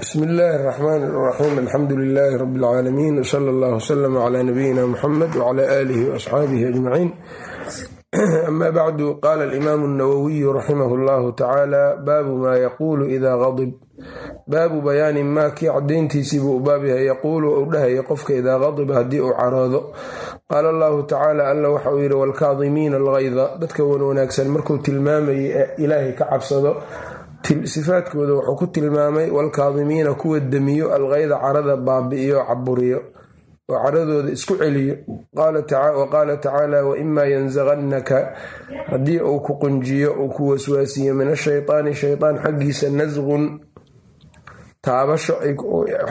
bsmi illaahi اraxmaan اraxiim alxamdu lilaahi rabi اlcaalamiin wsala allah wslama cla nabiyina muxamed wcla aalihi waasxaabihi ajmaciin ama bacdu qaala alimaamu اnawowiyu raximah اllahu tacaala baabu maa yaquulu ida qadib baabu bayaani maa kii cadayntiisii buu u baab yahay yaquulu u dhahaya qofka idaa qadiba haddii uu caroodo qaala allahu tacaala alla waxa uu yidhi waalkaadimiina algayda dadka wan wanaagsan markuu tilmaamayay ee ilaahay ka cabsado sifaadkooda wuxuu ku tilmaamay walkaadimiina kuwa demiyo alkayda carada baabi'iyo caburiyo oo caradooda isku celiyo. Wa qaala tacaala waimaa yanzaqannaka haddii uu ku qunjiyo uu ku waswaasiyo min ashaytaani shaytaan xaggiisa nasqun taabasho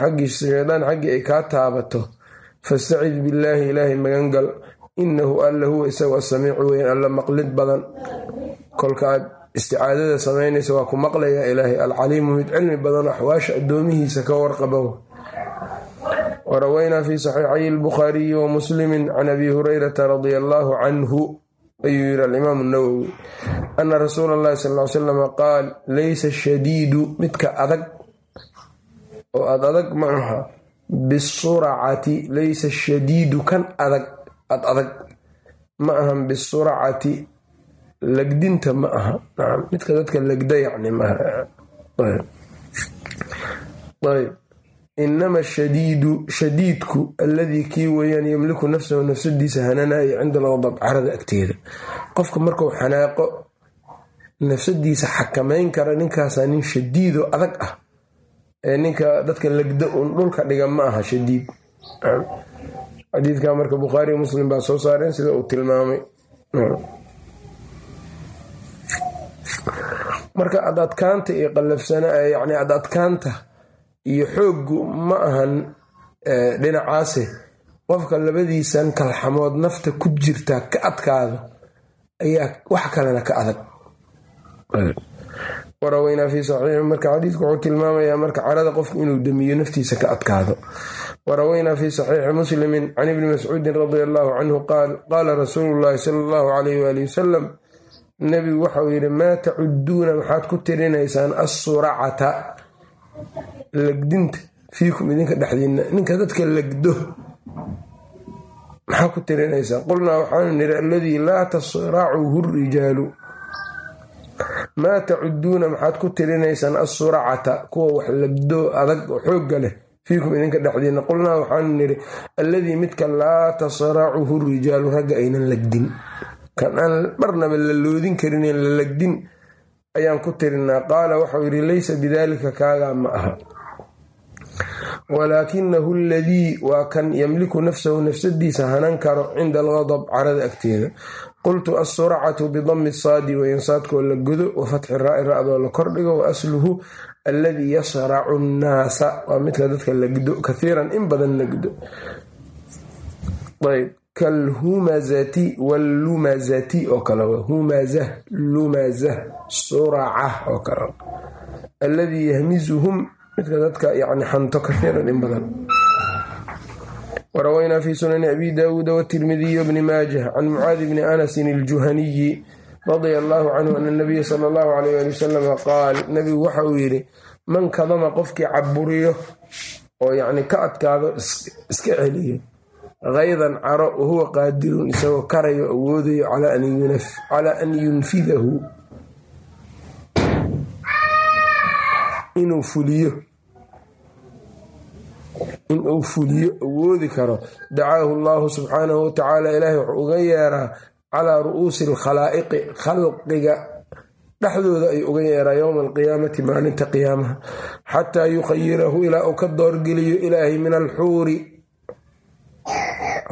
xaggiisa shaytaan xaggii ay kaa taabato. Fastacid billaahi ilaahay magangal inahu alla huwa isagu asamiicu weyn alla maqlid badan. Kolka isticaadada samaynaysa waa ku maqlayaa ilaahay alcaliimu mid cilmi badan axwaasha addoomihiisa ka warqaba. Warawaynaa fi saxiixay albukhaariyi wa muslimin can abi hurayrata radia allaahu canhu ayuu yidhi alimaamu nawowi ana rasuula allahi sal ly salam qaal laysa shadiidu midka adag oo aad adag ma aha bisuracati laysa shadiidu kan adag ad adag ma ahan bisuracati lagdinta ma aha. Midka dadka lagda yani maaayb inama shadiidu shadiidku alladii kii weeyaan yamliku nafsahu nafsadiisa hananayo cinda alqadab carada agteeda. Qofka marku xanaaqo nafsadiisa xakamayn kara ninkaasaa nin shadiidoo adag ah. Ee ninka dadka lagda un dhulka dhiga ma aha shadiid. Xadiidka marka bukhaari muslim baa soo saareen sida uu tilmaamay marka adadkaanta iyo qalafsana yani adadkaanta iyo xooggu ma ahan dhinacaase qofka labadiisan kalxamood nafta ku jirtaa ka adkaado ayaa wax kalena ka adag. Waraweynaa fi saxiixi marka xadiidku wuxuu tilmaamayaa marka carada qofku inuu damiyo naftiisa ka adkaado. Waraweynaa fi saxiixi muslimin can ibni mascuudin radia allaahu canhu qaal qaala rasuulu llaahi sala allahu calayh waali wasalam nebigu waxauu yidhi maa tacuduuna maxaad ku tirinaysaan assuracata legdinta fiikum idinka dhexdiina ninka dadka legdo maxaa ku tirinaysaan? Qulnaa waxaanu nidhi alladii laa tasracuhu rijaalu maa tacuduuna maxaad ku tirinaysaan assuracata kuwa wax legdo adag oo xoogga leh fiikum idinka dhexdiina qulnaa waxaanu nidhi alladii midka laa tasracuhu rijaalu ragga aynan legdin kan aan marnaba la loodin karin la legdin ayaan ku tirinaa. Qaala waxau yidhi laysa bidaalika kaagaa ma aha. Walaakinahu aladii waa kan yamliku nafsahu nafsadiisa hanan karo cinda algadab carada agteeda. Qultu assuracatu bidami saadi wayansaadkoo la godo wa fatxi raa'i ra-doo la kordhigo wa asluhu alladii yasracu nnaasa waa midka dadka lagdo kathiiran in badan lagdo kalhumazati wallumazati oo kale humazah lumazah suraca oo kale. Alladii yahmizuhum midka dadka yani xanto kahiiran in badan. Warawaynaa fi sunani abi daawuuda watirmidiyi bni maajah can mucaadi bni anasin iljuhaniyi radia allaahu canhu ana nabiya sala allahu alayh ali wasalam qaal nabigu waxa uu yidhi man kadama qofkii caburiyo oo yani ka adkaado iska celiyo kaydan caro wahuwa qaadirun isagoo karayo awoodayo calaa an yunfidahu inuu fuliyo inuu fuliyo awoodi karo dacaahu allahu subxaanahu watacaala ilaahay wuxuu uga yeeraa calaa ru'uusi alkhalaa'iqi khalqiga dhexdooda ay uga yeeraa yowma alqiyaamati maalinta qiyaamaha xataa yukhayirahu ilaa uu ka doorgeliyo ilaahay min alxuuri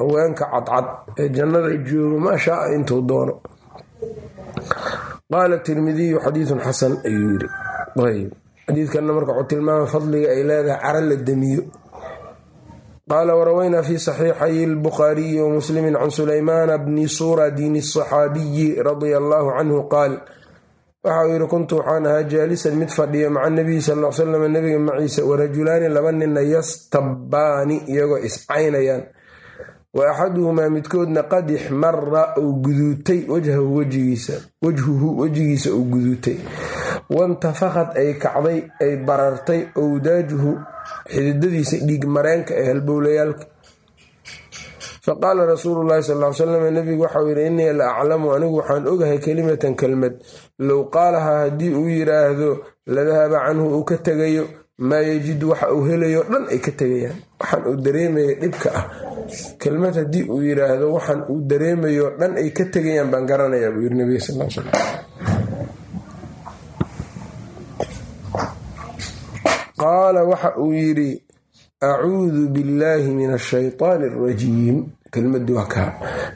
haweenka cadcad ee jannada joogo maa shaaa intuu doono. Qaala tirmidiyu xadiidun xasan ayuu yiri xadiidkanna marka wuxuu tilmaama fadliga ay leedahay cara la demiyo qaala warawaynaa fi saxiixay albukhaariyi wa can sulaymaana bni suradin asaxaabiyi radia allaahu canhu qaal waxa uu yidhi kuntu waxaan ahaa jaalisan mid fadhiyo maca nabiyi sal l salam nabiga maciisa warajulaani laba nina yastabbaani iyagoo iscaynayaan wa axaduhumaa midkoodna qad ixmara uu guduutay wajhahu wajhuhu wejigiisa uu guduutay. Wantafakad ay kacday ay barartay owdaajuhu xididadiisa dhiig mareenka ee halbowlayaalka. Faqaala rasuulu llahi sal l salam nabigu waxau yidhi innii la aclamu anigu waxaan ogahay kelimatan kelmad. Low qaalahaa haddii uu yidhaahdo ladahaba canhu uu ka tegayo maa yajidu waxa uu helayo dhan ay ka tegayaan. Waxaan uu dareemaya dhibka ah. Kelmad haddii uu yidhaahdo waxaan uu dareemayo dhan ay ka tegayaan baan garanayaa buu yiri nabiga sal l slam qaala waxa uu yidhi acuudu billaahi min ashaytaani alrajiim kelmadii waa kaa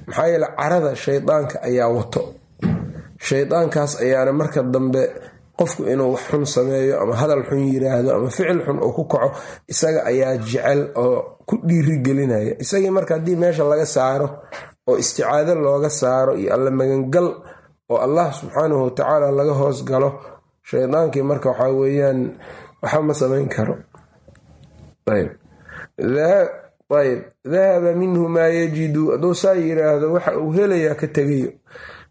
maxaa yeele carada shaydaanka ayaa wato. Shaydaankaas ayaana marka dambe qofku inuu wax xun sameeyo ama hadal xun yiraahdo ama ficil xun oo ku kaco isaga ayaa jecel oo ku dhiiri gelinaya isagii marka haddii meesha laga saaro oo isticaado looga saaro iyo alla magangal oo allah subxaanahu watacaala laga hoos galo shaydaankii marka waxaa weeyaan waxa ma samayn karo. Ayb dahaba minhu maa yajidu hadduu saa yiraahdo waxa uu helayaa ka tegayo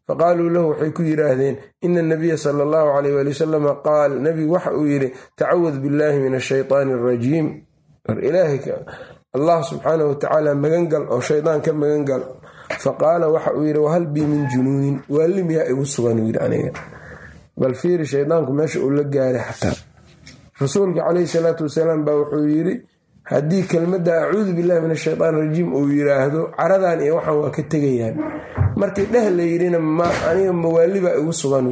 faqaaluu lahu waxay ku yidhaahdeen ina anabiya sala allahu calayh waali wasalama qaal nabigu waxa uu yidhi tacawad billahi min ashaytaani ilaahay allah subxaanahu watacaala magangal oo shaydaan ka magangal. Faqaala waxa uu yidhi wahal bii min junuunin waalli miyaa igu sugan uu yidhi aniga. Bal fiiri shaydaanku meesha uu la gaaray xataa. Rasuulka calayhi salaatu wasalaam baa wuxuu yidhi haddii kelmadda acuudu billahi min ashaytaan rajiim uu yiraahdo caradan iyo waxaan waa ka tegayaan markii dheh la yidhina aniga mawaalibaa igu sugan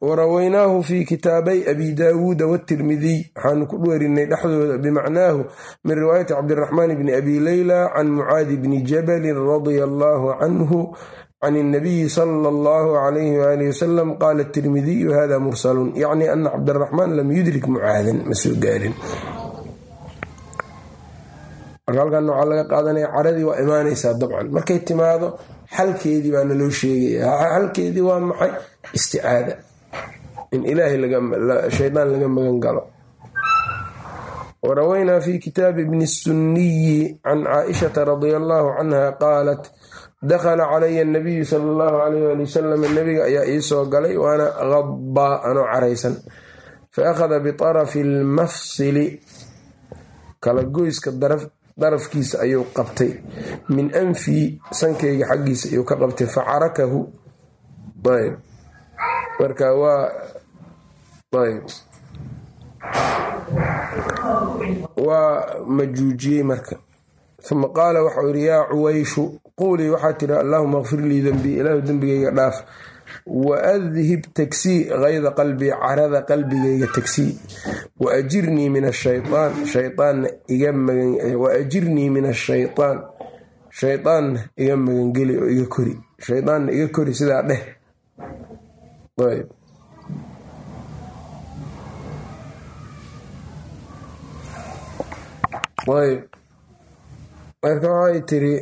warawaynaahu fi kitaabay abi daawuuda watirmidiy waxaanu ku dheerinay dhexdooda bimacnaahu min riwaayati cabdiraxmaan bni abi leyla can mucaadi bni jabalin radia allaahu canhu can اnabiyi sala اllahu alayhi waalih wasalam qaala tirmidiyu hada mursalun yacni ana cabdiraxmaan lam yudrik mucaadan ma soo gaarin marka halkan waxaa laga qaadanaya caradii waa imaanaysaa dabcan markay timaado xalkeedii baa naloo sheegaya xalkeedii waa maxay isticaada in ilaahay shaydaan laga magan galo warawaynaa fi kitaabi bni sunniyi can caaishata radia allahu canha qaalat dakhala calaya anabiyu sala allahu alayh ali wasalam nabiga ayaa ii soo galay waana qadbaa anoo caraysan. Fa akhada biarafi lmafsili kala goyska darafkiisa ayuu qabtay. Min anfii sankayga xaggiisa ayuu ka qabtay. Fa carakahu ayb. Marka waa ayb. Waa majuujiyey marka. Uma qaala waxau yidhi yaa cuwayshu quulii waxaa tiri allaahuma kfir lii dembii ilaahu dembigayga dhaaf wa adhib tagsii kayda qalbii carada qalbigayga tagsii wa ajirnii min ashayaan shayaanna iga wa ajirnii min ashayaan shaydaanna iga magangeli oo iga kori shaydaanna iga kori sidaa dheh ayb ayb marka waxay tiri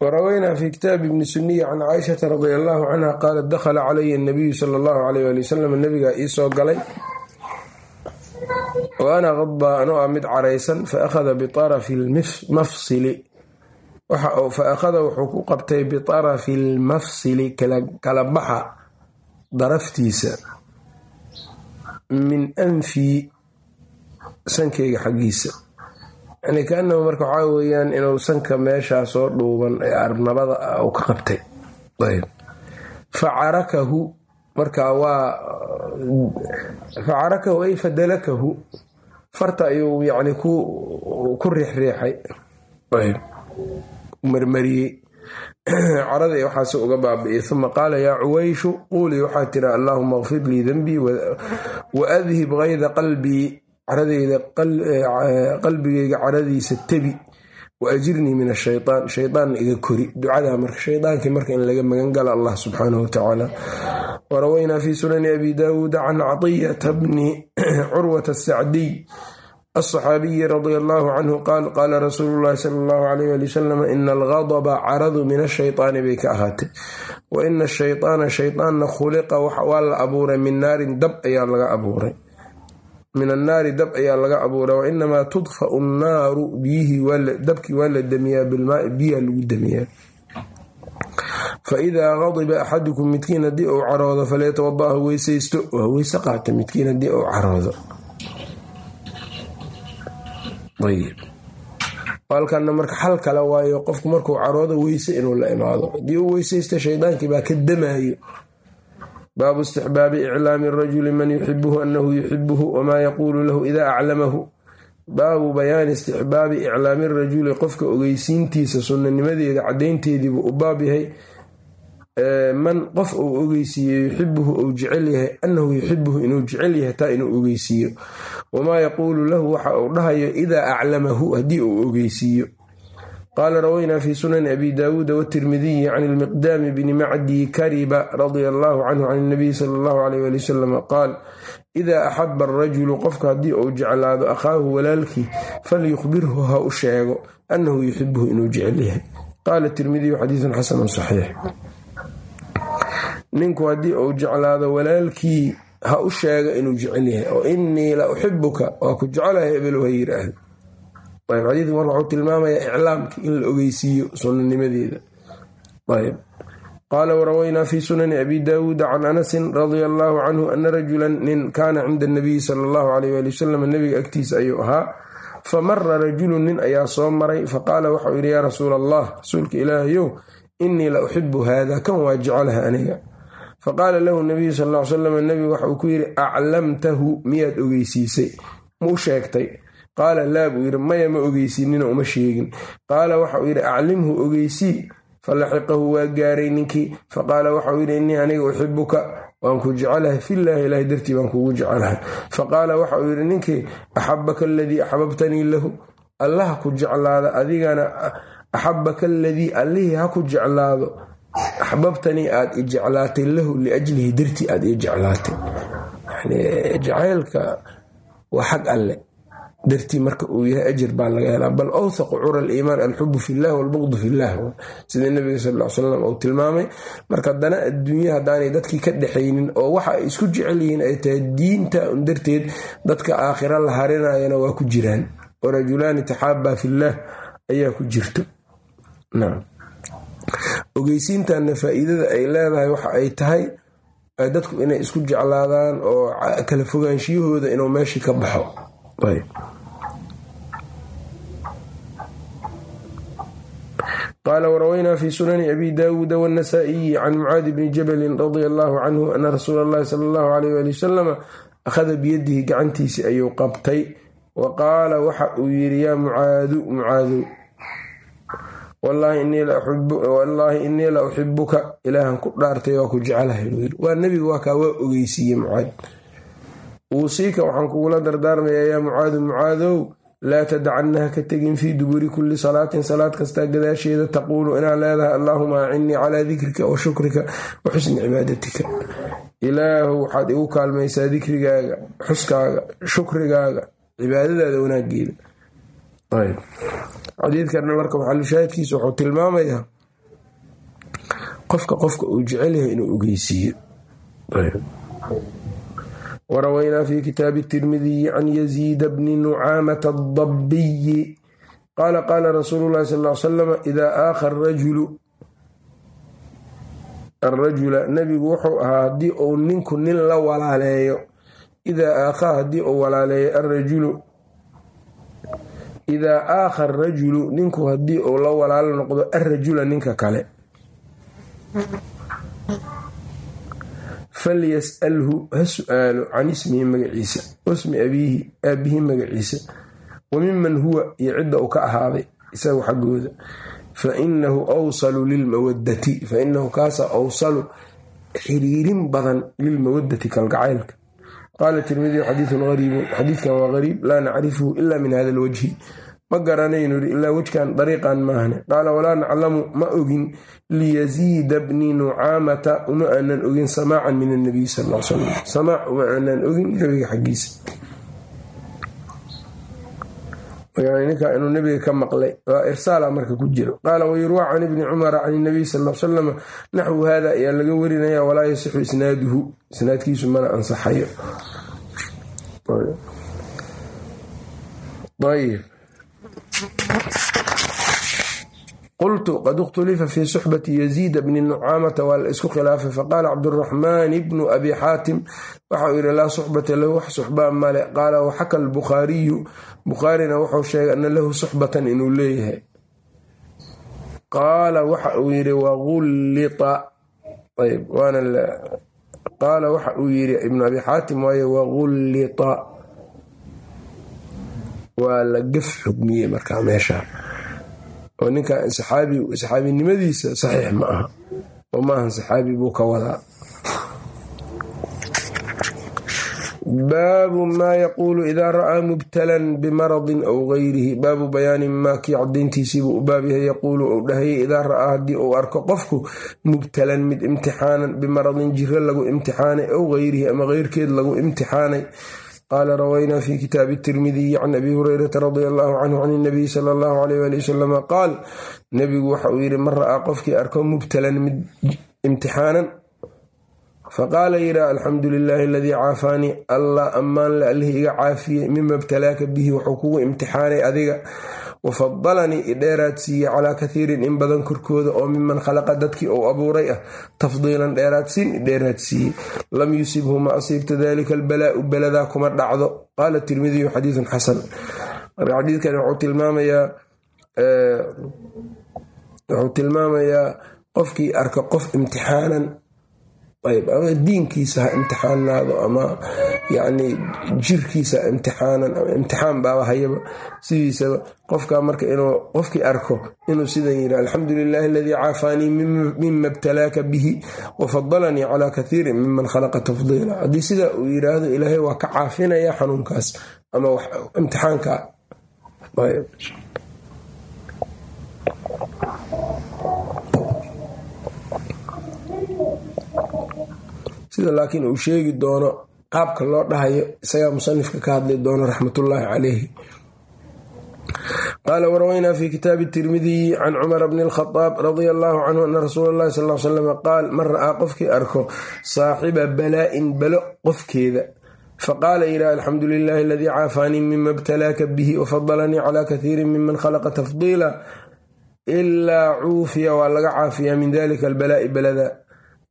warawaynaa fi kitaabi ibni suniyi can caaishata radia allahu canha qaalat dakhala calaya anabiyu sala allahu alayh ali wasalam nabigaa ii soo galay wa ana qadbaa anoo ah mid caraysan fa akhada biarafi lmafsili fa akhada wuxuu ku qabtay biarafi lmafsili kala baxa daraftiisa min anfii sankeyga xaggiisa. Yani kaanahu marka waxaa weeyaan inuu sanka meeshaa soo dhuuban ee arnabada ah uu ka qabtay. Fa carakahu marka waa fa carakahu ay fadalakahu farta ayuu yani ku riixriixay marmariyey caradii waxaas uga baabi'iyey uma qaala yaa cuwayshu quulii waxaa tiri allaahuma kfir lii denbii wa adhib kayda qalbii. Caradeyda qalbigeyga caradiisa tebi wa ajirnii min ashayaan shaydaanna iga kori. Ducadaa marka shaydaankii marka in laga magan gala allah subxaanahu watacaala warawaynaa fi sunani abi daawuuda can caطiyata bni curwata asacdiy alصaxaabiyi radi allahu canhu qaal qaala rasuulu llahi sala allahu alayh ali wasalam ina algadba caradu min ashaytaani bay ka ahaatay wa ina ashaytaana shaytaanna khuliqa waa la abuuray min naarin dab ayaa laga abuuray min annaari dab ayaa laga abuuray wa inamaa tudfau nnaaru biyihii dabkii waa la damiyaa bilmaai biyaa lagu damiyaa faidaa qadiba axadukum midkiin haddii uu caroodo falyatawada ha weysaysto waa weyse qaata midkiin haddii uu caroodo halkana marka xal kale waayo qofku markuu caroodo weyse inuu la imaado. Haddii uu weysaysto shaydaankii baa ka damaayo. Baabu istixbaabi iclaami rajuli man yuxibuhu anahu yuxibuhu wamaa yaquulu lahu idaa aclamahu. Baabu bayaani istixbaabi iclaami rajuli qofka ogeysiintiisa sunnanimadeeda cadaynteediibuu u baab yahay man qof uu ogeysiiyo yuxibuhu uu jecel yahay anahu yuxibuhu inuu jecel yahay taa inuu ogeysiiyo wamaa yaquulu lahu waxa uu dhahayo idaa aclamahu haddii uu ogeysiiyo. qaala rawaynaa fi sunani abi daawuuda watirmidiyi can ilmiqdaami bni macdi kariba radia allahu canhu can nabiyi sala allahu alayh ali wasalam qaal idaa axaba arajulu qofka haddii uu jeclaado akhaahu walaalkii falyukhbirhu ha u sheego annahu yuxibuhu inuu jecel yahay. qaala tirmidiyu xadiidun xasanun saxiix ninku haddii uu jeclaado walaalkii ha u sheega inuu jecel yahay oo innii la uxibuka waa ku jecelahay ebelu ha yiraahdo ayb xadiidku marka wuxuu tilmaamayaa iclaamki in la ogeysiiyo sunanimadeeda ayb qaala warawaynaa fi sunani abi daawuuda can anasin radia allaahu canhu ana rajulan nin kaana cinda anabiyi sala allahu alayh ali wasalam nabiga agtiisa ayuu ahaa famara rajulun nin ayaa soo maray faqaala waxau yidhi yaa rasuula allah rasuulka ilaahayow innii la uxibu haada kan waa jecelaha aniga faqaala lahu nabiyu sal l salam nebigu waxa uu ku yidhi aclamtahu miyaad ogeysiisay? Muu sheegtay? Qaala laa buu yidhi maya ma ogeysiinina uma sheegin. Qaala waxauu yidhi aclimhu ogeysii. Falaxiqahu waa gaaray ninkii. Faqaala waxauu yidhi innii aniga uxibuka waan ku jecelahay filaahi ilaahi dartii baan kugu jecelahay. Faqaala waxauu yidhi ninkii axabaka aladii axbabtanii lahu allaha ku jeclaada adigana axabaka aladii allihii ha ku jeclaado axbabtanii aad i jeclaatay lahu liajlihi dartii aad ii jeclaatay jacaylka waa xag alle dartii marka uu yahay ajir baa laga helaa bal awthaqu cura aliimaan alxubu fillah walbuqdu fillah sida nabiga sal salam uu tilmaamay marka haddana adduunya haddaanay dadkii ka dhexaynin oo waxa ay isku jecel yihiin ay tahay diinta un darteed dadka aakhira la harinayana waa ku jiraan oo rajulaani taxaabaa fillaah ayaa ku jirto ogeysiintanna faa'iidada ay leedahay waxa ay tahay dadku inay isku jeclaadaan oo kala fogaanshiyahooda inuu meeshii ka baxo. Qaala warawaynaa fi sunani abi daawuuda wاnasaa'iyi can mucaadi bni jabalin radia allahu canhu ana rasuula اllahi sala allahu alayh ali wasalama akhada biyadihi gacantiisii ayuu qabtay. Wa qaala waxa uu yidhi yaa mucaadu mucaadow wallaahi innii la uxibuka ilaahan ku dhaartay waa ku jecelahay waa nebigu waa kaa waa ogeysiiye mucaad. Uusiika waxaan kugula dardaarmayaa yaa mucaadu mucaadow laa tadacannaha ka tegin fii duburi kulli salaatin. Salaad kastaa gadaasheeda taquulu inaad leedahay allaahuma acinnii calaa dikrika wa shukrika wa xusni cibaadatika. Ilaahu waxaad igu kaalmaysaa dikrigaaga xuskaaga shukrigaaga cibaadadaada wanaageeda xadiidkana marka maxalushaahidkiisa wuxuu tilmaamayaa qofka qofka uu jecel yahay inuu ogeysiiyo warawaynaa fi kitaabi tirmidiyi can yaziida bni nucaamata adabbiyi qaala qaala rasuulu llahi sal salam idaa aakha rajulu arajula nebigu wuxuu ahaa haddii uu ninku nin la walaaleeyo idaa aakhaa haddii uu walaaleeyo arajulu idaa aakha arajulu ninku haddii uu la walaalo noqdo arrajula ninka kale. Falyas'alhu ha su'aalo can ismihi magaciisa wasmi abiihi aabihi magaciisa wa miman huwa iyo cidda uu ka ahaaday isagu xaggooda. Fa inahu awsalu lilmawadati fa inahu kaasa awsalu xiriirin badan lilmawadati kalgacaylka qaala tirmidiyu xadiidun ariibun xadiidkan waa qariib laa nacrifuhu ila min hada alwajhi ma garanaynu yidhi ilaa wejkan dariiqan maahne qaala walaa naclamu ma ogin liyaziida bni nucaamata uma aanan ogin samaacan min anabiy sal l salam samaac uma aanan ogin nabiga xaggiisa ninkaa inuu nebiga ka maqlay waa irsaala marka ku jiro. Qaala wayurwaa can ibni cumara can inabiy sal l salam naxwu hada ayaa laga warinaya walaa yasixu isnaaduhu. Isnaadkiisu mana ansaxayo qultu qad ikhtulifa fi suxbati yaziid bni nucaamata waa la isku khilaafay faqaala cabduraxmaan bnu abi xaatim waxauu yidhi laa suxbata lahu wax suxbaa male qaala waxaka albukhaariyu bukhaarina wuxuu sheegay ana lahu suxbatan inuu leeyahay qaala waxa uu yidhi waana qaala waxa uu yidhi ibnu abi xaatim waaye wagullita waa la gaf xugmiyey markaa meesha oo ninka saxaabinimadiisa saxiix ma aha. Oo maahan saxaabi buu ka wadaa. Baabu maa yaquulu idaa ra'aa mubtalan bimaradin aw gayrihi. Baabu bayaani maa kii cadayntiisiibuu u baab yahay. Yaquulu uu dhahayay idaa ra'aa haddii uu arko qofku mubtalan mid imtixaanan bimaradin jiro lagu imtixaanay aw gayrihi ama keyrkeed lagu imtixaanay qaala rawaynaa fi kitaabi tirmidiyi can abi hurayrata radia allahu canhu can inabiyi sala allahu alayh ali wasalama qaal nebigu waxa uu yidhi man ra'aa qofkii arko mubtalan mid imtixaanan faqaala yidha alxamdu lilaahi aladii caafaanii allah ammaan le allihii iga caafiyey mima ibtalaaka bihi wuxuu kugu imtixaanay adiga wafadalanii idheeraad siiyey calaa kathiirin in badan korkooda oo miman khalaqa dadkii uu abuuray ah. Tafdiilan dheeraadsiin idheeraad siiyey. Lam yusibhu ma asiibta dalika albalaau beladaa kuma dhacdo. Qaala tirmidiyu xadiidun xasan. Marka xadiidkan wuxuu tilmaamayaa wuxuu tilmaamayaa qofkii arka qof imtixaanan ama diinkiisa ha imtixaanaado ama yacni jirkiisa imtixaanan ama imtixaan baaba hayaba. Sidiisaba qofka marka inuu qofkii arko inuu sidan yidhi alxamdu lilahi aladii caafaanii mima ibtalaaka bihi wafadalanii calaa kathiirin miman khalaqa tafdiila. Haddii sidaa uu yidhaahdo ilaahay waa ka caafinaya xanuunkaas ama imtixaanka sida laakiin uu sheegi doono qaabka loo dhahayo isagaa musanifka ka hadli doono raxmatullaahi caleyhi qaala warawaynaa fi kitaabi tirmidiyi can cumar bni alkhadaab radia allaahu canhu ana rasuula allahi sal salam qaal man ra'aa qofkii arko saaxiba balaa'in balo qofkeeda. Faqaala yidha alxamdu lilaahi aladii caafaanii mima ibtalaaka bihi wafadalanii calaa kathiirin miman khalaqa tafdiila ilaa cuufiya waa laga caafiyaa min dalika albalaa'i balada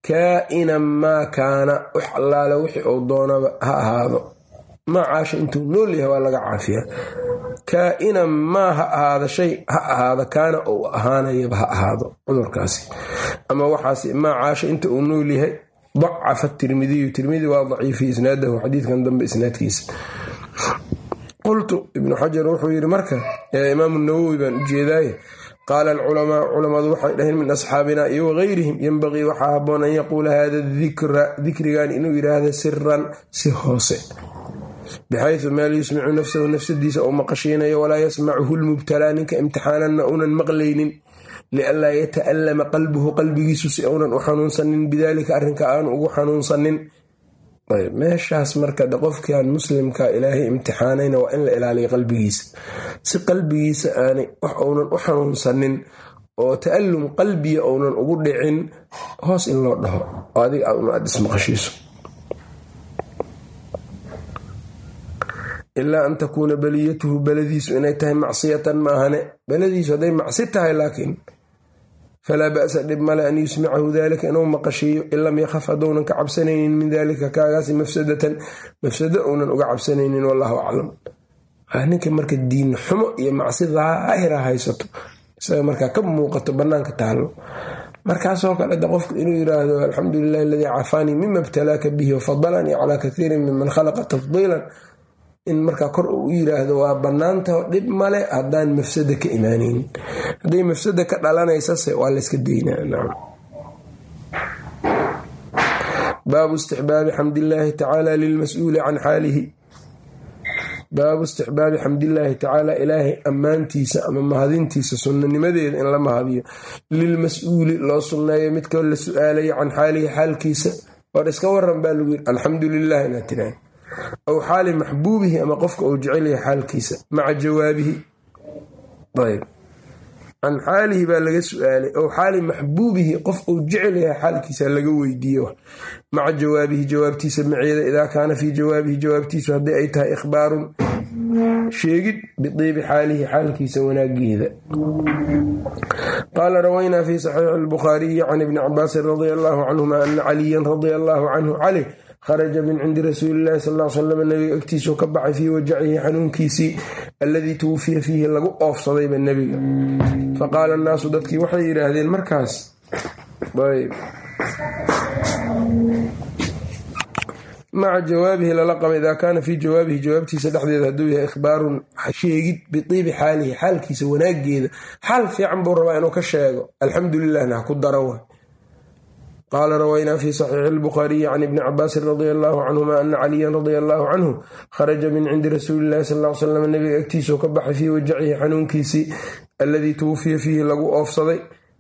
kaa'inan maa kaana wax allaale wixii uu doonaba ha ahaado. Maa caasha intuu nool yahay waa laga caafiyaa. Kaa'inan maa ha ahaada shay ha ahaado kaana ou ahaanayaba ha ahaado cudurkaasi. Ama waxaas maa caasha inta uu nool yahay dacafa tirmidiyu tirmidi waa daciifi isnaadahu xadiidkan dambe isnaadkiisa. Qultu ibnu xajar wuxuu yidhi marka imaamu nawowi baan u jeedaaye qaala alculamaa culammadu waxay dhaheen min asxaabina iyo wageyrihim yenbaqii waxaa haboon an yaquula hada dikra dikrigan inuu yidhaahdo siran si hoose bixaysu meel yusmicu nafsahu nafsadiisa uu maqashiinayo walaa yasmacuhu lmubtalaa ninka imtixaananna uunan maqlaynin lianlaa yata'allama qalbuhu qalbigiisu si uunan u xanuunsanin bidaalika arrinka aanu ugu xanuunsanin meeshaas marka qofkan muslimka ilaahay imtixaanayna waa in la ilaaliyo qalbigiisa. Si qalbigiisa aanay wax uunan u xanuunsanin oo ta'allum qalbiya uunan ugu dhicin hoos in loo dhaho. Oo adiga aad ismaqashiiso. Ilaa an takuuna baliyatuhu beladiisu inay tahay macsiyatan maahane. Beladiisu hadday macsi tahay laakiin falaa ba'sa dhib male an yusmicahu dalika inuu maqashiiyo in lam yakhaf haddounan ka cabsanaynin min dalika kaagaasi mafsadatan mafsado uunan uga cabsanaynin wallahu aclam ninka marka diin xumo iyo macsi daahira haysato isaga markaa ka muuqato bannaanka taallo markaasoo kale de qofku inuu yiraahdo alxamdu lilahi aladii caafaanii mima ibtalaaka bihi wafadalanii calaa kathiirin miman khalaqa tafdiilan in markaa kor uu yiraahdo waa bannaantaho dhib male haddaan mafsada ka imaanaynin hadday mafsada ka dhalanaysase waa layska daynaa baabu istixbaabi xamdillaahi tacaala lilmas-uuli can xaalihi. Baabu istixbaabi xamdillaahi tacaala ilaahay ammaantiisa ama mahadintiisa sunnanimadeeda in la mahadiyo. Lilmas-uuli loo sunneeyo midkoo la su'aalayo can xaalihi xaalkiisa. War iska waran baa lagu yiri alxamdu lilah inaad tiraah aw xaali maxbuubihi ama qofka uu jecel yahay xaalkiisa maca jawaabihi. Can xaalihi baa laga su'aalay ow xaali maxbuubihi qof uu jecel yahay xaalkiisa laga weydiiye maca jawaabihi jawaabtiisa maceeda idaa kaana fii jawaabihi jawaabtiisu haddii ay tahay ikhbaarun. Sheegid bidiibi xaalihi xaalkiisa wanaageeda qaala rawaynaa fi saxiixi albukhaariyi can ibni cabaasin radia allaahu canhuma ana caliyan radia allaahu canhu calih kharaja min cindi rasuulilahi sal slam nabiga agtiisuu ka baxay fii wajacihi xanuunkiisii alladii tuwufiya fiihi lagu oofsadayba nebiga faqaala annaasu dadkii waxay yidhaahdeen markaas maca jawaabihi lala qaba idaa kaana fii jawaabihi jawaabtiisa dhexdeeda hadduu yahay ikhbaarun sheegid biibi xaalihi xaalkiisa wanaageeda xaal fiican buu rabaa inuu ka sheego alxamdu lilahna ha ku daro qaala rawaynaa fi saxiixi albukhaariyi can ibni cabaasin radia allaahu canhuma ana caliyan radia allaahu canhu kharaja min cindi rasuuli illahi sal l slam nabiga agtiisuu ka baxay fii wajacihi xanuunkiisii alladii tuwufiya fiihi lagu oofsaday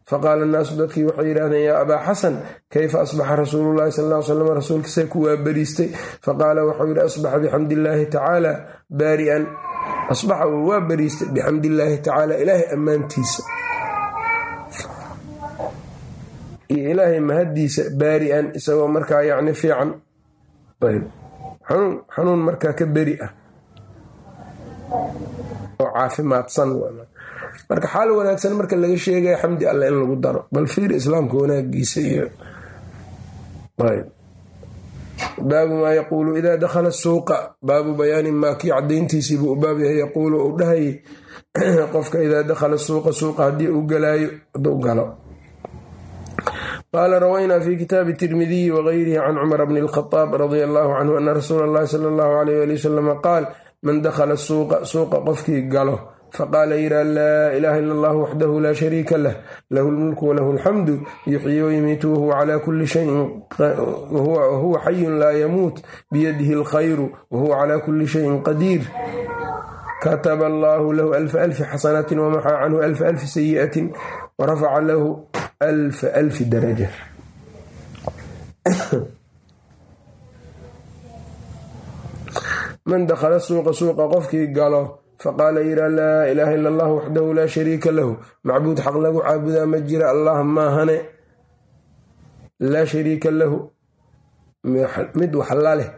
faqaala annaasu dadkii waxay yidhahdeen yaa abaa xasan kayfa asbaxa rasuululahi sal l slam rasuulkiisa ku waabariistay faqaala waxau yidhi asbaxa bixamdi illaahi tacaala baari'an asbaxa waa bariistay bixamdi illaahi tacaala ilaahay ammaantiisa iyo ilaahay mahaddiisa baari'an isagoo markaa yacni fiican. Xanuun xanuun markaa ka beri ah. Oo caafimaadsan marka xaal wanaagsan marka laga sheegaya xamdi alle in lagu daro. Bal fiir islaamka wanaagiisa iyo baabu maa yaquulu idaa dakhala suuqa. Baabu bayaani maa kii cadayntiisiibuu u baab yahay. Yaquulu uu dhahayay qofka idaa dakhala suuqa suuqa haddii uu galaayo hadduu galo qaala rawaynaa fi kitaabi tirmidiyi wagayrihi can cumar bni alkhadaab radia allaahu canhu ana rasuula allahi sala allahu alayh ali wasalama qaal man dakhala suuqa suuqa qofkii galo faqaala yidhaa laa ilaaha ila allah waxdahu laa shariika lah lahu lmulku walahu alxamdu yuxyi wayumiitu wahuwa calaa kulli shayin wahuwa xayun laa yamuut biyadihi alkhayru wahuwa calaa kulli shayin qadiir kataba allaahu lahu alfa alfi xasanaatin wamaxaa canhu alfa alfi sayi'atin warafaca lahu alfa alfi daraja man dakhala suuqa suuqa qofkii galo faqaala yidhaa laa ilaaha ila allah waxdahu laa shariika lahu macbuud xaq lagu caabudaa ma jira allah maahane laa shariika lahu mid wax la leh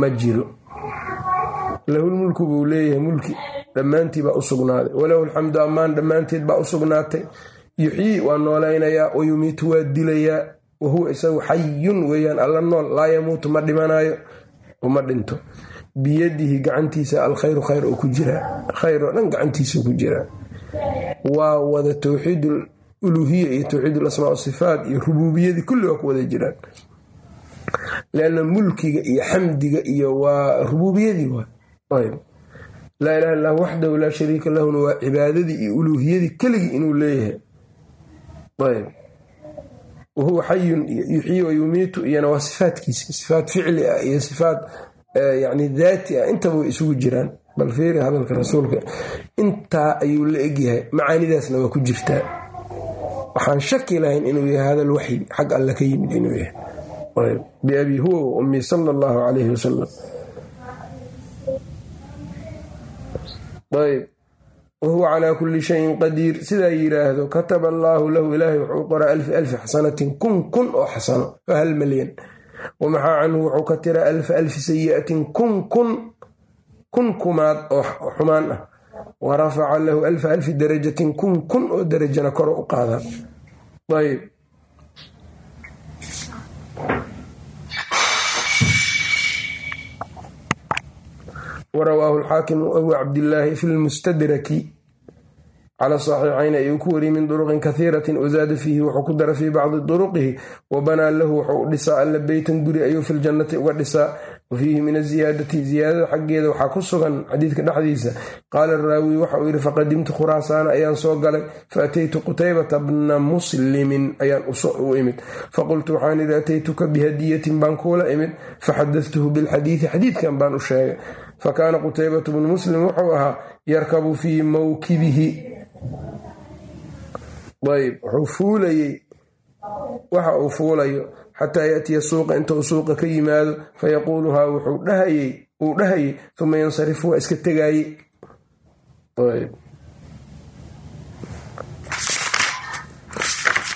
ma jiro lahulmulku buu leeyahay mulki dhammaantii baa u sugnaaday walahu alxamdu ammaan dhammaanteed baa u sugnaatay yuxyii waa noolaynayaa wayumiitu waa dilayaa wahuwa isagu xayun weeyaan alla nool laa yamuutu ma dhimanayo uma dhinto. Biyadihi gacantiisa alkhayru khayr oo ku jiraa khayr oo dhan gacantiisa ku jiraa waa wada towxiid uluhiya iyo towxiid asmaa sifaat iyo rubuubiyadii kulli waa ku wada jiraan. Lanna mulkiga iyo xamdiga iyo waa rubuubiyadii waa. Laa ilaha illah waxdahu laa shariika lahuna waa cibaadadii iyo uluuhiyadii keligii inuu leeyahay. ayb wahuwa xayun yuxyi wa yumiitu iyana waa sifaatkiisi sifaat ficli ah iyo sifaat yani daati ah. Intaba way isugu jiraan bal fiiri hadalka rasuulka intaa ayuu la egyahay macaanidaasna waa ku jirtaa. Waxaan shaki lahayn inuu yahay hadal waxyi xag alle ka yimid inuu yahay. Biabi huwa wa ummi sala allahu calayhi wasalam ayb wahuwa calaa kulli shayin qadiir sidaa yiraahdo kataba allaahu lahu ilaahay wuxuu qoraa alfi alfi xasanatin kun kun oo xasano oo hal malyan wamaxaa canhu wuxuu ka tira alfa alfi sayi'atin kun kun kun kumaad oo xumaan ah wa rafaca lahu alfa alfi darajatin kun kun oo darajana koro u qaada ayb warawaahu alxaakimu abu cabdillaahi fi lmustadraki cala saxiixayn ayuu ku wariyey min duruqin kahiiratin wazaada fiihi wuxuu ku dara fii bacdi duruqihi wa banaa lahu wuxuu u dhisaa alla beytan guri ayuu fi ljannati uga dhisaa wa fiihi min aziyaadati ziyaadada xaggeeda waxaa ku sugan xadiidka dhexdiisa qaala araawi waxa uu yidhi faqadimtu khuraasaana ayaan soo galay faataytu qutaybata bna muslimin ayaan u imid faqultu waxaan idhi ataytuka bihadiyatin baan kuula imid faxadatuhu bilxadiidi xadiidkan baan u sheegay fakaana qutaybatu bnu muslim wuxuu ahaa yarkabu fii mawkibihi ayb wuxuu fuulayey waxa uu fuulayo xataa yaatiya suuqa inta uu suuqa ka yimaado fayaquuluhaa wuu dhahayey uma yansarifu waa iska tegaaye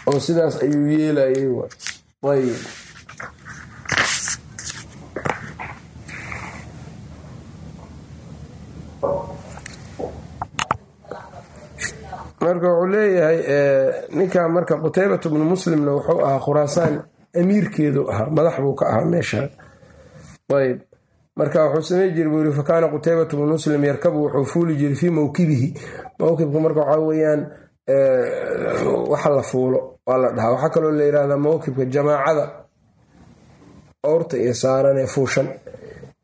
oo sidaas ayuu yeelayey ayb marka wuxuu leeyahay ninka marka qutaybatu bnu muslimna wuxuu ahaa khuraasaan amiirkeedu ahaa madax buu ka ahaa meesha. Ayb marka wuxuu samey jira buu yiri fakaana qutaybatu bnu muslim yarkabu wuxuu fuuli jiray fii mawkibihi. Mawkibka marka waxaa weyaan waxa la fuulo waa la dhahaa. Waxaa kaloo la yirahdaa mawkibka jamaacada owrta iyo saaran ee fuushan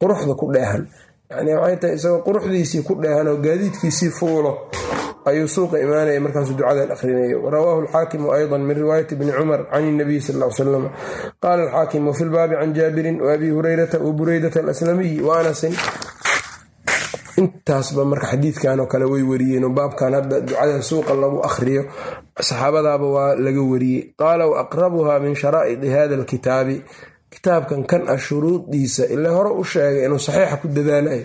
quruxda ku dheehan. Yani waxay tahay isagoo quruxdiisii ku dheehan oo gaadiidkiisii fuulo ayuu suuqa imaanaya markaasuu ducadan akhrinaya warawaahu alxaakimu ayضa min riwaayati bni cumar can اnabiy sal l salam qaala alxaakim wafi lbaabi can jaabirin waabi hurayrata wabureydata alaslamiyi wa anasin. Intaasba marka xadiidkanoo kale way wariyeen oo baabkan hadda ducada suuqa lagu akhriyo saxaabadaaba waa laga wariyey. Qaala waaqrabuha min sharaa'idi hada alkitaabi. Kitaabkan kan ah shuruudiisa ila hore u sheegay inuu saxiixa ku dadaalayo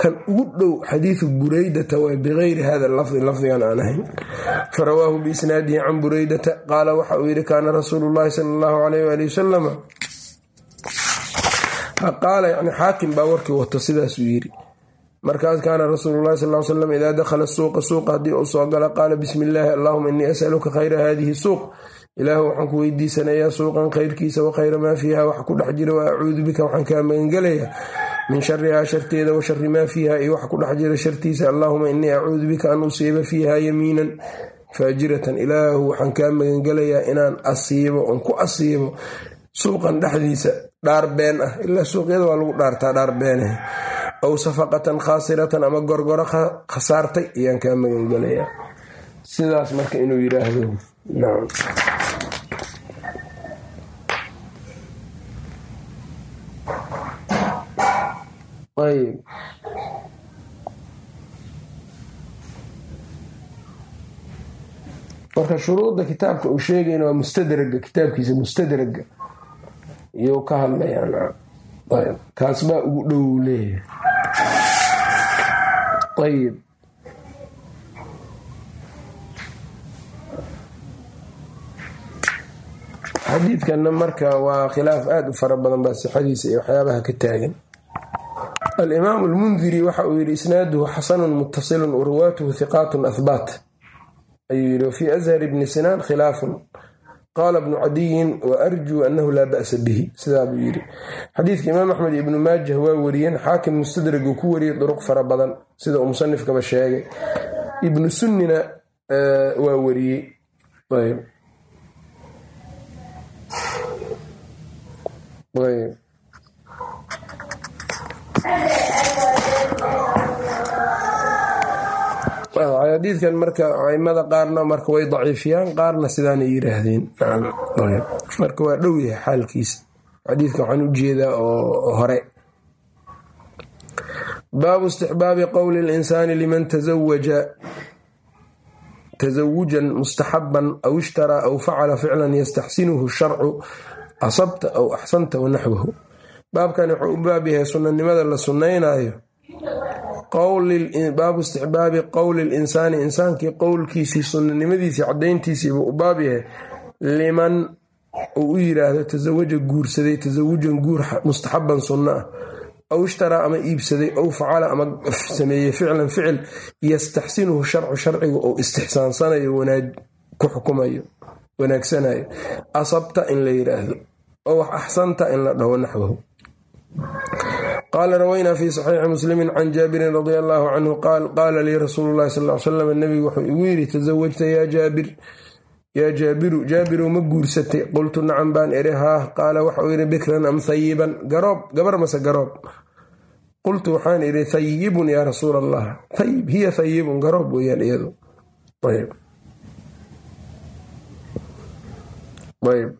kan ugu dhow xadiidu bureydata waa bikayri hada lafdi lafdigan aan ahayn farawaahu biisnaadihi can bureydata qaala waxa uu yidhi kaana rasuulu llahi sala allahu alayh waali wasalama qaala yani xaakim baa warkii wato sidaasuu yidhi. Markaas kaana rasuulu llahi sal slam idaa dakhala suuqa suuqa haddii uu soo gala qaala bismi illaahi allahuma innii asaluka khayra hadihi suuq. Ilaahu waxaan ku weydiisanayaa suuqan khayrkiisa wa khayra maa fiiha wax ku dhex jira wa acuudu bika waxaan kaa magangelayaa min sharihaa sharteeda wa shari maa fiiha iyo wax ku dhex jira shartiisa. Allaahuma innii acuudu bika an usiiba fiiha yamiinan faajiratan. Ilaahu waxaan kaa magangelayaa inaan asiibo oon ku asiibo suuqan dhexdiisa dhaar been ah. Ilaa suuqyada waa lagu dhaartaa dhaar beenah aw safaqatan khaasiratan ama gorgoro khasaartay ayaan kaa magangelayaa sidaas marka inuu yiraahdo ayb marka shuruudda kitaabka uu sheegayna waa mustadraga kitaabkiisa mustadraga iyou ka hadlayaan. Ayb. Kaas baa ugu dhow leeyahay. Ayb. Xadiidkanna marka waa khilaaf aada u fara badan baa sixadiisa iyo waxyaabaha ka taagan alimaamu almundiri waxa uu yidhi isnaaduhu xasanun mutasilun waruwaatuhu hiqaatun ahbaat ayuu yidhi wafii ashar ibni sinaan khilaafun. Qaala bnu cadiyin wa arjuu annahu laa ba'sa bihi. Sidaa buu yidhi. Xadiidka imaam axmed ibnu maajah waa wariyeen xaakim mustadraguu ku wariyey duruq fara badan sida uu musanifkaba sheegay. Ibnu sunnina waa wariyey xadiidkan marka aimada qaarna marka way daciifiyaan qaarna sidaanay yiraahdeen marka waa dhow yahay xaalkiisa xadiidka waxaan u jeedaa oo hore. Baabu istixbaabi qowli linsaani liman tazawaja tasawujan mustaxaban aw ishtaraa aw facala ficlan yastaxsinuhu sharcu asabta aw axsanta wanaxwahu baabkani wuxuu u baab yahay sunanimada la sunnaynayo baabu istixbaabi qowli linsaani insaankii qowlkiisii sunanimadiisii cadayntiisiibuu u baab yahay liman uu u yiraahdo tasawaja guursaday tasawujan guur mustaxaban sunno ah. Aw ishtaraa ama iibsaday aw facala ama sameeyey ficlan ficil yastaxsinuhu sharcu sharciga oo istixsaansanayo ku xukumayo wanaagsanayo. Asabta in la yiraahdo oo wax axsanta in la dhaho naxwahu qaala rawaynaa fi saxiixi muslimi can jaabirin radi allaahu canhu qaal qaala lii rasuulu llahi sal salam nabigu wuxuu igu yidhi tasawajta yaa jaabir yaa jaabiru jaabirow ma guursatay qultu nacam baan eri haah qaala waxauu yidhi bikran am hayiban garoob gabar mase garoob qultu waxaan idhi hayibun yaa rasuul allah hayib hiya hayibun garoob weyaan iyadu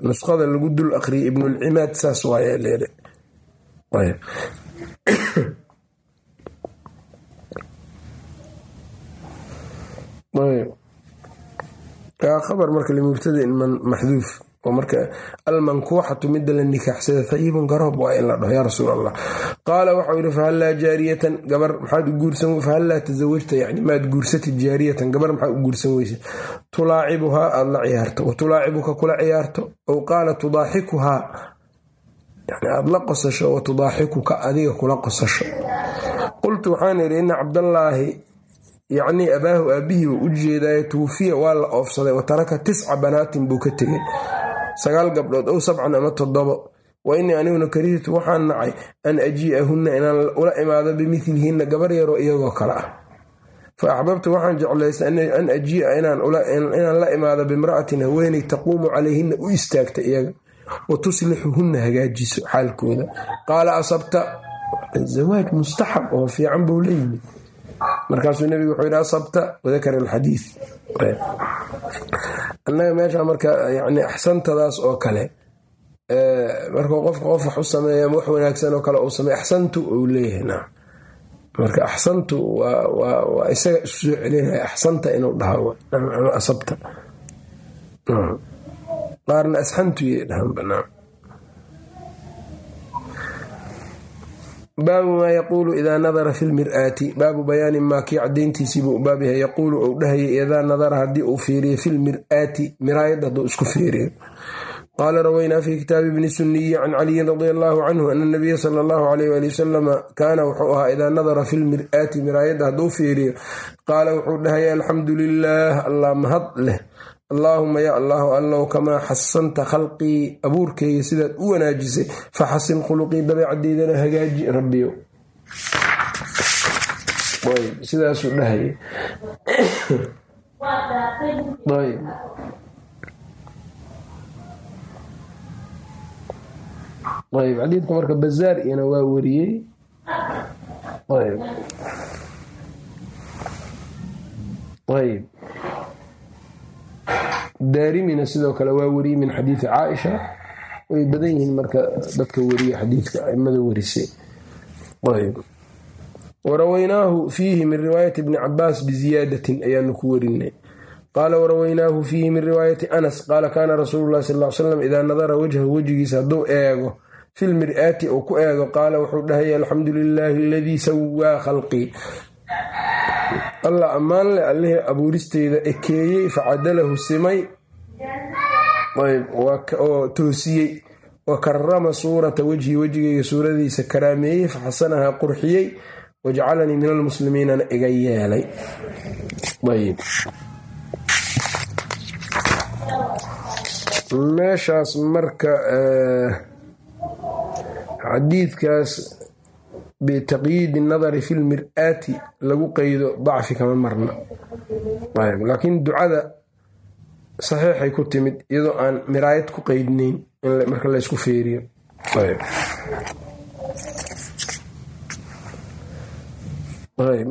nusqada lagu dul aqriyay ibnulcimaad saas waaya khabar marka limubtada maxduuf oo marka almankuuxatu midda la nikaaxsada thayibun garoob waa in la dhaho yaa rasuul allah qaala waxau yidhi fahallaa jaariyatan? Gabar maxaad u guursan fahallaa tasawajta yani maad guursatid jaariyatan. Gabar maxaad u guursan weysa tulaacibuhaa aad la ciyaarto. Wa tulaacibuka kula ciyaarto? Ow qaala tudaaxikuhaa yani aad la qosasho wa tudaaxikuka adiga kula qosasho. Qultu waxaan idhi ina cabdallaahi yacnii abaahu aabihii u jeedaaye tuufiya waa la oofsaday wa taraka tisca banaatin buu ka tegay sagaal gabdhood ow sabcan ama toddobo. Wa innii aniguna karihtu waxaan nacay an ajii'ahunna inaan ula imaado bimilihinna gabar yaroo iyagoo kale ah. Fa axbabtu waxaan jeclaystay an ajii'a inaan la imaado bimra'atin haweeney taquumu calayhinna u istaagta iyaga wa tuslixuhunna hagaajiso xaalkooda qaala asabta zawaaj mustaxab oo fiican buu la yimid markaasuu nebigu wuxuu yidhi asabta wadakara alxadiid annaga meesha marka yani axsantadaas oo kale markuu qofka qof wax u sameeya wax wanaagsan oo kale uu sameey axsantu uu leeyahay na marka axsantu waa isaga isu soo celinaya axsanta inuu dhaha asabta qaarna asxantu yay dhahaan banaan baabu maa yaquulu idaa nadara fi lmir-aati baabu bayaani maa kii cadayntiisiibuu u baab yahay yaquulu uu dhahayay idaa nadara haddii uu fiiriyo fi lmir-aati miraayad hadduu isku fiiriyo. Qaala rawaynaa fi kitaabi bni suniyi can caliyin radia allaahu canhu ana nabiya sala allahu alayh ali wasalama kaana wuxuu ahaa idaa nadara fi lmir-aati miraayadda hadduu fiiriyo. Qaala wuxuu dhahaya alxamdu lilaah allah mahad leh allaahuma ya allahu allow kamaa xasanta khalqii abuurkeyga sidaad u wanaajisay faxasin khuluqii dabeecadeydana hagaaji rabbiyo. Sidaasuu dhahaya ayb xadiidka marka bazaar iyana waa wariyey. Ayb daarimina sidoo kale waa wariyey min xadiidi caaisha. Way badan yihiin marka dadka wariye xadiidka aimada warisay. Warawaynaahu fiihi min riwaayati bni cabaas biziyaadatin ayaanu ku warinay qaala warawaynaahu fiihi min riwaayati anas qaala kaana rasuulu sal l slam idaa nadara wajhahu wejigiisa hadduu eego fil mir-aati uu ku eego qaala wuxuu dhahaya alxamdu lilaahi aladii sawaa khalqii allah ammaan leh allihii abuuristeyda ekeeyey facadalahu simay. Oo toosiyey. Wa karama suurata wejhi wejigeyga suuradiisa karaameeyey faxasanahaa qurxiyey. Wajcalanii min almuslimiinana iga yeelay. Meeshaas marka xadiidkaas bitaqyiidi nadari fi lmir-aati lagu qeydo dacfi kama marna laakiin ducada saxiixay ku timid iyadoo aan miraayad ku qeydnayn marka laysku feeriyo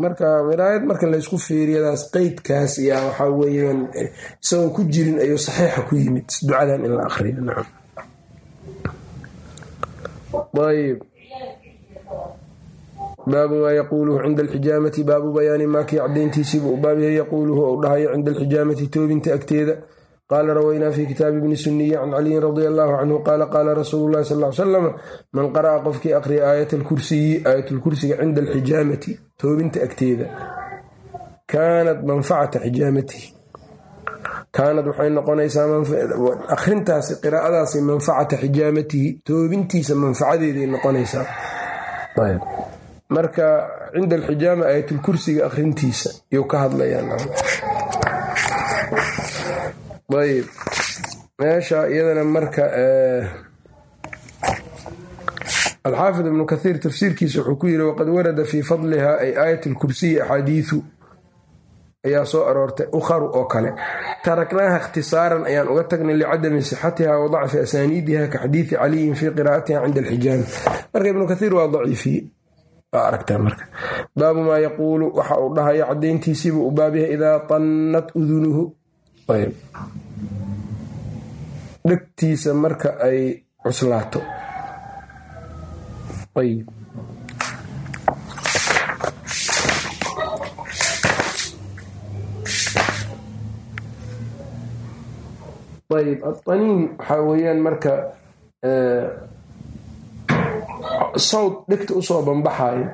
marka miraayad marka laysku feeriyadaas qeydkaas yaa waxaa weyaan isagoon ku jirin ayuu saxiixa ku yimid ducadan in la akriyo baabu maa yaquuluhu cinda alxijaamati baabu bayaani maa kii cadayntiisiibuu u baabyahay yaquuluhu ou dhahayo cinda alxijaamati toobinta agteeda. Qaala rawaynaa fi kitaabi bni suniyi can caliyin radia allahu canhu qaala qaala rasuulu llahi sal l salam man qara'a qofkii aqriya aayat alkursiyi aayatulkursiga cinda alxijaamati toobinta agteeda. Kaanat manfacata xijaamatihi. Kaanad waxay noqonaysaa akhrintaasi qiraa'adaasi manfacata xijaamatihi toobintiisa manfacadeeday noqonaysaa marka cinda alxijaama aayatulkursiga akhrintiisa yuu ka hadlayaa ayb meesha iyadana marka alxaafid ibnu kathiir tafsiirkiisa wuxuu ku yiri waqad warada fii fadliha ay aayat alkursiyi axaadiisu ayaa soo aroortay ukharu oo kale. Taraknaaha ikhtisaaran ayaan uga tagnay licadami sixatiha wa dacfi asaaniidiha ka xadiidi caliyin fii qiraa'atiha cinda alxijaami marka ibnu kathiir waa daciifiye baabu maa yaquulu waxa uu dhahaya cadayntiisiibuu u baabyahay idaa tannat udunuhu. Dhegtiisa marka ay cuslaato. Ayb aaniin waxaa weeyaan marka sawd dhegta u soo banbaxayo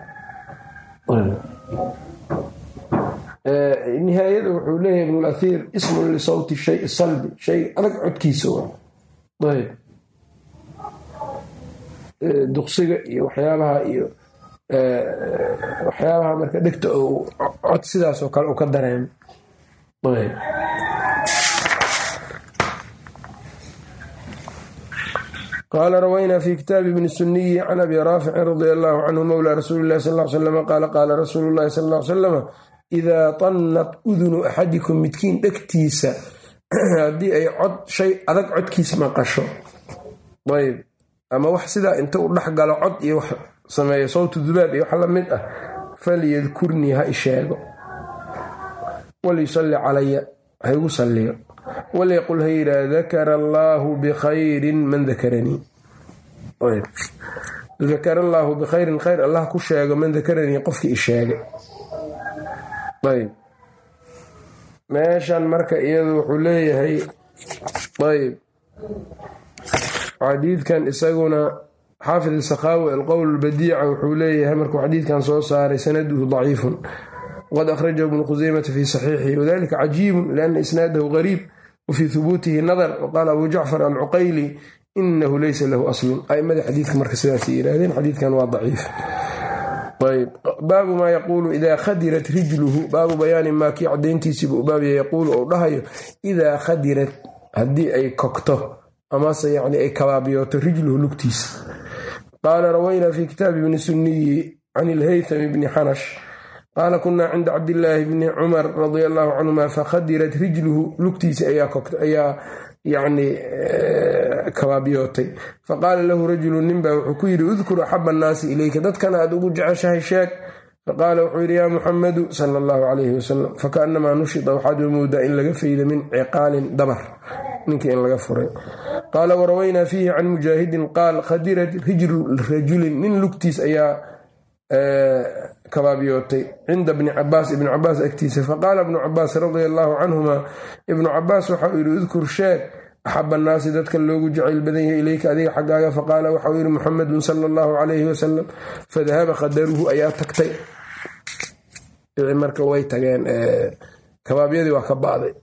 nihaayada wuxuu leeyahay ibnulaiir ismun lisawti shay salbi shay adag codkiisa ayb. Duqsiga iyo waxyaabaha iyo waxyaabaha marka dhegta cod sidaasoo kale u ka dareemo qaala rawaynaa fi kitaabi bni suniyi can abi raaficin radia allahu canhu mowla rasuuli lahi sal slm qaala qaala rasuulu llahi sal slama idaa tannat udunu axadikum midkiin dhegtiisa haddii ay cod shay adag codkiisa maqasho ayb ama wax sidaa inta u dhex galo cod iyo wax sameeyo sawtu dubaab iyo wax la mid ah falyadkurnii ha isheego walyusalli calaya ha igu salliyo walyaqul ha yidhaah dakara allaahu bikhayrin man dakaranii dakara allaahu bikhayrin khayr allah ku sheego man dakaranii qofkii isheegay ayb. Meeshan marka iyadu wuxuu leeyahay ayb. Xadiidkan isaguna xaafid sakhaawi alqowl badiica wuxuu leeyahay markuu xadiidkan soo saaray sanaduhu daciifun wqad akhrajahu ibnu khuseymata fi saxiixihi wadalika cajiibun liana isnaadahu gariib wafii hubuutihi nadar waqaala abu jacfar alcuqayli inahu leysa lahu aslun aimada xadiidka marka sidaas yidhahdeen xadiidkan waa daciif baabu maa yaquulu idaa khadirat rijluhu baabu bayaani maa kii cadayntiisiibu baabya yaquulu ou dhahayo idaa khadirat haddii ay kogto amase yani ay kabaabiyooto rijluhu lugtiisa qaala rawaynaa fi kitaabi bni suniyi can ilhaythami bni xanash qaala kunaa cinda cabdillaahi bni cumar radia allahu canhuma fakhadirat rijluhu. Lugtiisa ayaa yani kabaabiyootay faqaala lahu rajulu ninbaa wuxuu ku yidhi udkur axaba annaasi ilayka dadkana aad ugu jeceshahay sheeg. Faqaala wuxuu yidhi yaa muxamadu sala allahu calayhi wasalam fakaannamaa nushida waxaad moodaa in laga fayda min ciqaalin dabar ninkii in laga furay. Qaala warawaynaa fiihi can mujaahidin qaal khadirat rijlu rajulin. Nin lugtiis ayaa kabaabiyootay cinda bni cabaas ibni cabaas agtiisa. Faqaala ibnu cabaas radia allaahu canhuma ibnu cabaas waxa uu yidhi udkur sheeg axaba annaasi dadka loogu jacayl badan yahay ileyka adiga xaggaaga. Faqaala waxauu yidhi muxamedun sala allahu calayhi wasalam fadahaba khadaruhu ayaa tagtay. Marka way tageen kabaabyadii waa ka ba'day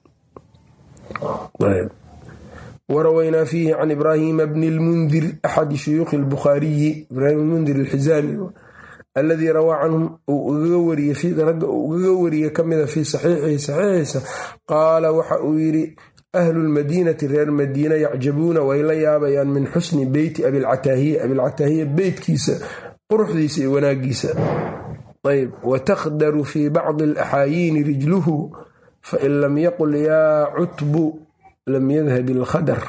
warawaynaa fiihi can ibraahiima bni lmundir axadi shuyuukhi lbukhaariyi ibrahim lmundir alxizaami aladii rawaa canhum ragga uu ugaga wariye ka mida fii saxiixihi saxiixiisa qaala waxa uu yidhi ahlu lmadiinati reer madiina yacjabuuna way la yaabayaan min xusni beyti abilcataahiya abilcataahiya beytkiisa quruxdiisa iyo wanaagiisa ayb watakdaru fii bacdi alaxaayiini rijluhu fain lam yaqul yaa cutbu lam yadhab ilkhadar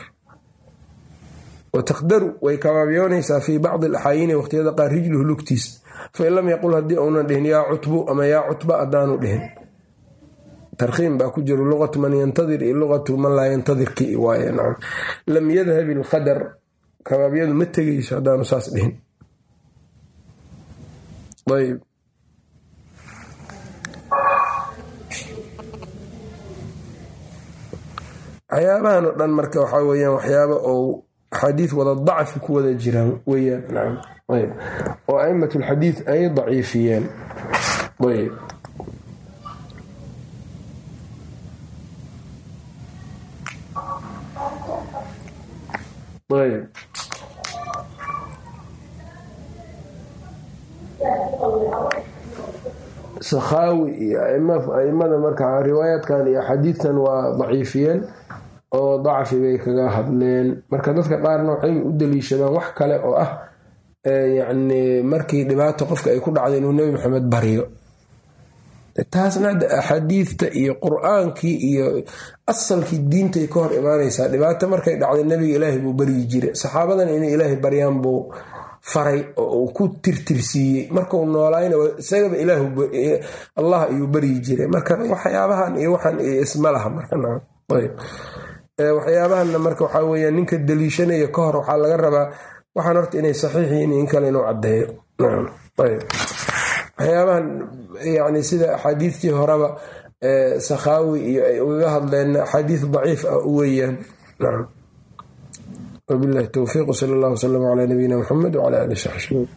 watakdaru way kabaabyoonaysaa fii bacdi alaxaayiini waqhtiyada qaar rijluhu lugtiisa fain lam yaqul haddii uunan dhihin yaa cutbu ama yaa cutba haddaanu dhihin tarkiim baa ku jiro luqatu man yantadir iyo luqatu man laa yantadirki waay lam yadhab ilkhadar kabaabyadu ma tegayso haddaanu saas dhihin ayb waxyaabahan oo dhan marka waxaa weyaan waxyaaba oo axaadiis wada dacfi ku wada jiraan weyaan oo a'imat lxadiid ay daciifiyeen. Sakhaawi iyo aimada marka riwaayaadkan iyo axaadiidtan waa daciifiyeen oo dacfi bay kaga hadleen. Marka dadka qaarna waxay u daliishadaan wax kale oo ah yacni markii dhibaato qofka ay ku dhacda inuu nebi maxamed baryo taasna hadda axaadiidta iyo qur'aankii iyo asalkii diintay ka hor imaanaysaa. Dhibaato markay dhacday nebiga ilaahay buu baryi jiray. Saxaabadan inay ilaahay baryaan buu faray oo uu ku tirtirsiiyey. Markuu noolaayna isagaba allah ayuu baryi jiray. Marka waxyaabahan iyo waxaan isma laha markawaxyaabahanna marka waxaa weya ninka daliishanaya ka hor waxaa laga rabaa waxaan horta inay saxiix yihiin in kale inuu caddeeyo. Waxyaabahan yani sida axaadiistii horeba sakhaawi iyo ay ugaga hadleen axaadiis daciif ah weyaan wabilahi towfiiq sal allah wslm cla nabiyina mxamed wcla ali saxbi